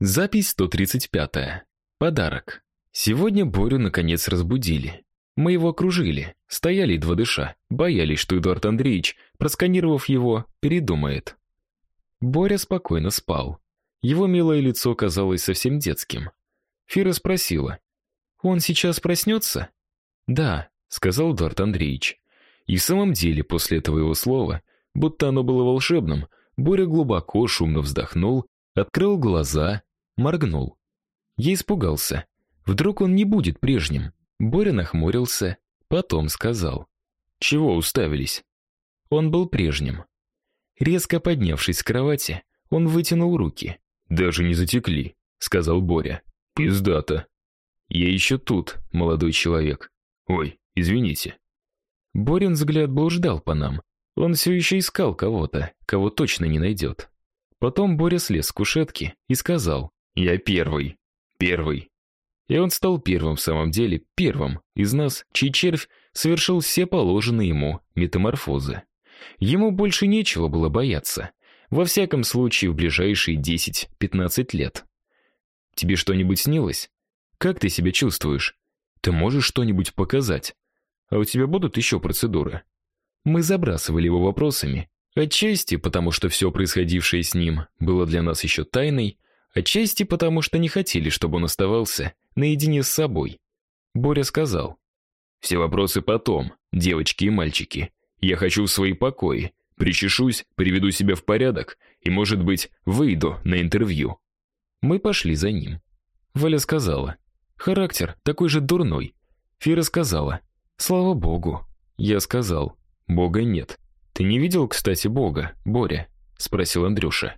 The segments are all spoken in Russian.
Запись 135. Подарок. Сегодня Борю наконец разбудили. Мы его окружили, стояли едва дыша, боялись, что Эдуард Андреевич, просканировав его, передумает. Боря спокойно спал. Его милое лицо казалось совсем детским. Фира спросила: "Он сейчас проснется?» "Да", сказал Эдуард Андреевич. И в самом деле, после этого его слова, будто оно было волшебным, Боря глубоко шумно вздохнул, открыл глаза моргнул. Я испугался. Вдруг он не будет прежним. Боря нахмурился, потом сказал: "Чего уставились?" Он был прежним. Резко поднявшись с кровати, он вытянул руки. "Даже не затекли", сказал Боря. "Пиздато. Я еще тут, молодой человек. Ой, извините". Борин взгляд блуждал по нам. Он все еще искал кого-то, кого точно не найдет. Потом Боря слез с кушетки и сказал: я первый. Первый. И он стал первым в самом деле, первым из нас, чей червь совершил все положенные ему метаморфозы. Ему больше нечего было бояться. Во всяком случае, в ближайшие 10-15 лет. Тебе что-нибудь снилось? Как ты себя чувствуешь? Ты можешь что-нибудь показать? А у тебя будут еще процедуры? Мы забрасывали его вопросами, отчасти потому, что все происходившее с ним было для нас еще тайной, Отчасти потому, что не хотели, чтобы он оставался наедине с собой. Боря сказал: "Все вопросы потом, девочки и мальчики. Я хочу в свои покои, причешусь, приведу себя в порядок и, может быть, выйду на интервью". Мы пошли за ним. Валя сказала: "Характер такой же дурной". Фира сказала: "Слава богу". Я сказал: "Бога нет". Ты не видел, кстати, Бога, Боря? спросил Андрюша.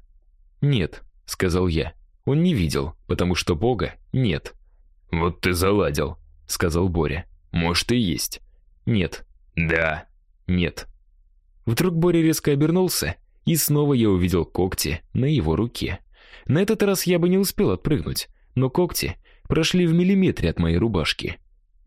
"Нет", сказал я. Он не видел, потому что Бога нет. Вот ты заладил, сказал Боря. Может и есть. Нет. Да. Нет. Вдруг Боря резко обернулся, и снова я увидел когти на его руке. На этот раз я бы не успел отпрыгнуть, но когти прошли в миллиметре от моей рубашки.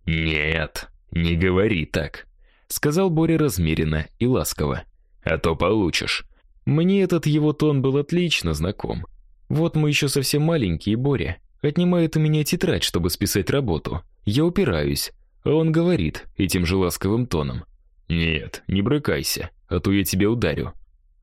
Нет, не говори так, сказал Боря размеренно и ласково. А то получишь. Мне этот его тон был отлично знаком. Вот мы еще совсем маленькие, Боря. Отнимает у меня тетрадь, чтобы списать работу. Я упираюсь, а он говорит этим же ласковым тоном: "Нет, не брыкайся, а то я тебя ударю".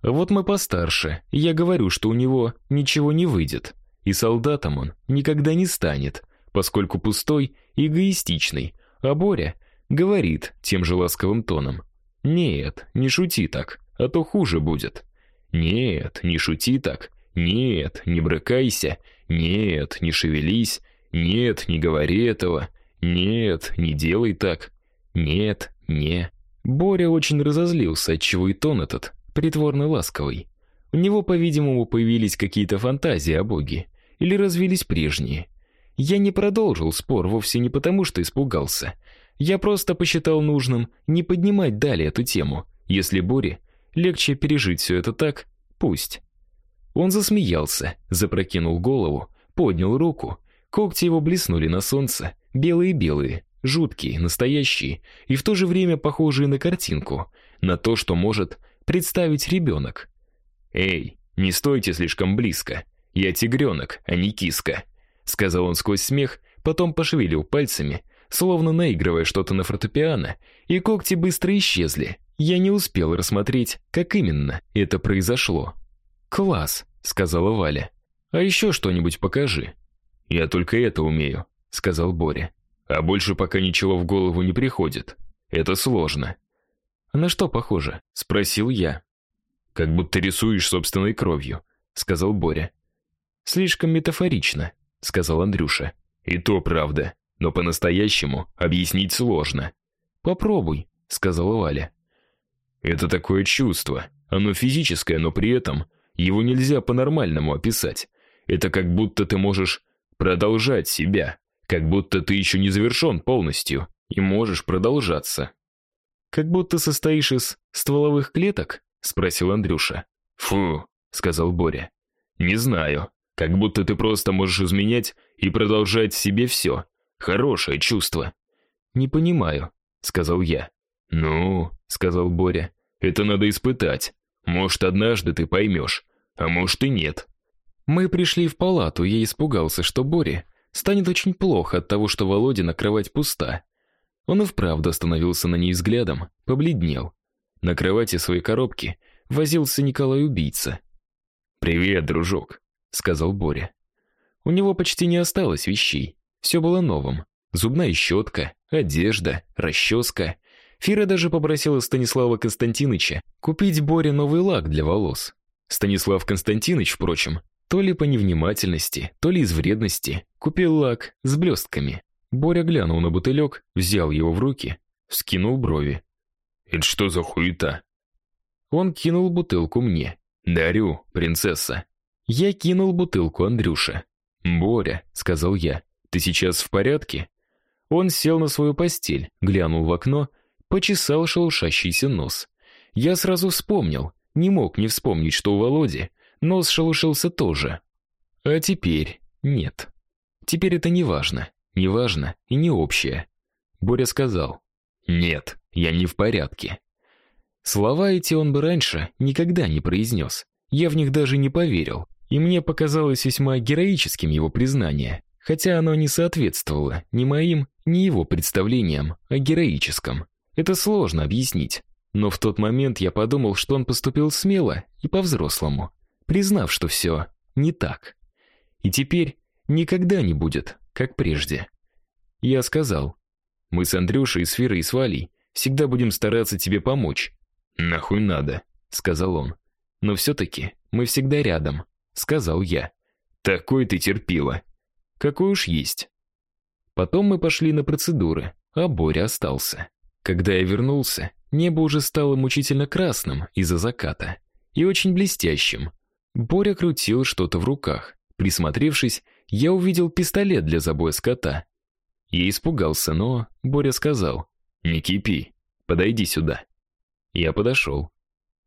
А вот мы постарше, я говорю, что у него ничего не выйдет, и солдатом он никогда не станет, поскольку пустой и эгоистичный. А Боря говорит тем же ласковым тоном: "Нет, не шути так, а то хуже будет". Нет, не шути так, нет, не брыкайся. Нет, не шевелись. Нет, не говори этого. Нет, не делай так. Нет, не. Боря очень разозлился, отчего и тон этот притворно ласковый. У него, по-видимому, появились какие-то фантазии о боге или развились прежние. Я не продолжил спор вовсе не потому, что испугался. Я просто посчитал нужным не поднимать далее эту тему. Если Боре легче пережить все это так, пусть. Он засмеялся, запрокинул голову, поднял руку. Когти его блеснули на солнце, белые-белые, жуткие, настоящие и в то же время похожие на картинку, на то, что может представить ребенок. Эй, не стойте слишком близко. Я тигренок, а не киска, сказал он сквозь смех, потом пошевелил пальцами, словно наигрывая что-то на фортепиано, и когти быстро исчезли. Я не успел рассмотреть, как именно это произошло. Класс, сказала Валя. А еще что-нибудь покажи. Я только это умею, сказал Боря. А больше пока ничего в голову не приходит. Это сложно. А на что похоже? спросил я. Как будто рисуешь собственной кровью, сказал Боря. Слишком метафорично, сказал Андрюша. И то правда, но по-настоящему объяснить сложно. Попробуй, сказала Валя. Это такое чувство. Оно физическое, но при этом его нельзя по-нормальному описать. Это как будто ты можешь продолжать себя, как будто ты еще не завершен полностью и можешь продолжаться. Как будто состоишь из стволовых клеток, спросил Андрюша. Фу, сказал Боря. Не знаю. Как будто ты просто можешь изменять и продолжать себе все. Хорошее чувство. Не понимаю, сказал я. Ну, сказал Боря. Это надо испытать. Может, однажды ты поймешь. А может и нет. Мы пришли в палату, я испугался, что Боре станет очень плохо от того, что Володина кровать пуста. Он и вправду остановился на ней взглядом, побледнел. На кровати своей коробки возился Николай-убийца. «Привет, дружок», — сказал Боря. У него почти не осталось вещей. Все было новым. Зубная щетка, одежда, расческа. Фира даже попросила Станислава Константиновича купить Боре новый лак для волос. Станислав Константинович, впрочем, то ли по невнимательности, то ли из вредности, купил лак с блестками. Боря глянул на бутылек, взял его в руки, вскинул брови. «Это что за хуета?» Он кинул бутылку мне. «Дарю, принцесса». Я кинул бутылку Андрюше. «Боря», — сказал я, — «ты сейчас в порядке?» Он сел на свою постель, глянул в окно, почесал шелушащийся нос. Я сразу вспомнил, не мог не вспомнить, что у Володи нос шелушился тоже. А теперь нет. Теперь это не важно, не важно и не общее. Боря сказал: "Нет, я не в порядке". Слова эти он бы раньше никогда не произнес. Я в них даже не поверил, и мне показалось весьма героическим его признание хотя оно не соответствовало ни моим, ни его представлениям о героическом. Это сложно объяснить, но в тот момент я подумал, что он поступил смело и по-взрослому, признав, что все не так. И теперь никогда не будет, как прежде. Я сказал: "Мы с Андрюшей, с Фирой и с Валей всегда будем стараться тебе помочь". "Нахуй надо", сказал он. "Но все таки мы всегда рядом", сказал я. "Такой ты терпила", какой уж есть. Потом мы пошли на процедуры, а Боря остался. Когда я вернулся, небо уже стало мучительно красным из-за заката и очень блестящим. Боря крутил что-то в руках. Присмотревшись, я увидел пистолет для забоя скота. Я испугался, но Боря сказал: "Не кипи, подойди сюда". Я подошел.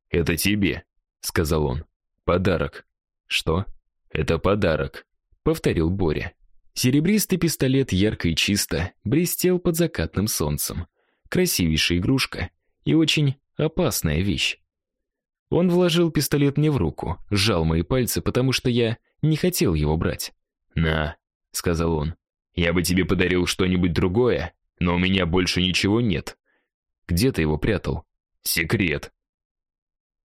"Это тебе", сказал он. "Подарок". "Что?" "Это подарок", повторил Боря. Серебристый пистолет ярко и чисто блестел под закатным солнцем. Красивейшая игрушка и очень опасная вещь. Он вложил пистолет мне в руку, сжал мои пальцы, потому что я не хотел его брать. "На", сказал он. "Я бы тебе подарил что-нибудь другое, но у меня больше ничего нет. Где ты его прятал? Секрет.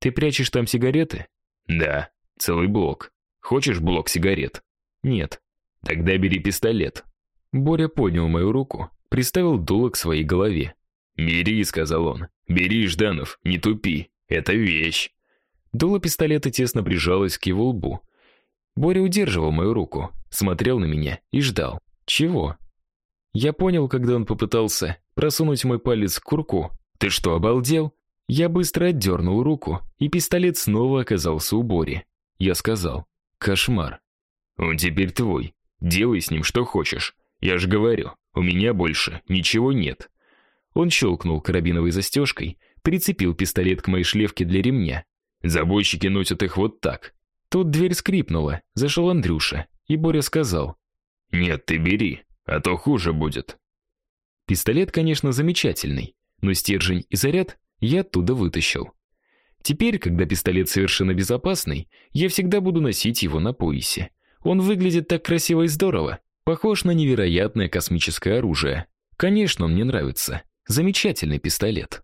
Ты прячешь там сигареты? Да, целый блок. Хочешь блок сигарет? Нет. Тогда бери пистолет. Боря поднял мою руку, приставил дуло к своей голове. "Бери", сказал он. "Бери, Жданов, не тупи. Это вещь". Дуло пистолета тесно прижалось к его лбу. Боря удерживал мою руку, смотрел на меня и ждал. Чего? Я понял, когда он попытался просунуть мой палец в курку. Ты что, обалдел? Я быстро отдернул руку, и пистолет снова оказался у Бори. Я сказал: "Кошмар. Он теперь твой. Делай с ним что хочешь. Я же говорю, у меня больше ничего нет. Он щелкнул карабиновой застежкой, прицепил пистолет к моей шлевке для ремня. Забойщики носят их вот так. Тут дверь скрипнула. Зашел Андрюша, и Боря сказал: "Нет, ты бери, а то хуже будет". Пистолет, конечно, замечательный, но стержень и заряд я оттуда вытащил. Теперь, когда пистолет совершенно безопасный, я всегда буду носить его на поясе. Он выглядит так красиво и здорово, похож на невероятное космическое оружие. Конечно, он мне нравится. Замечательный пистолет.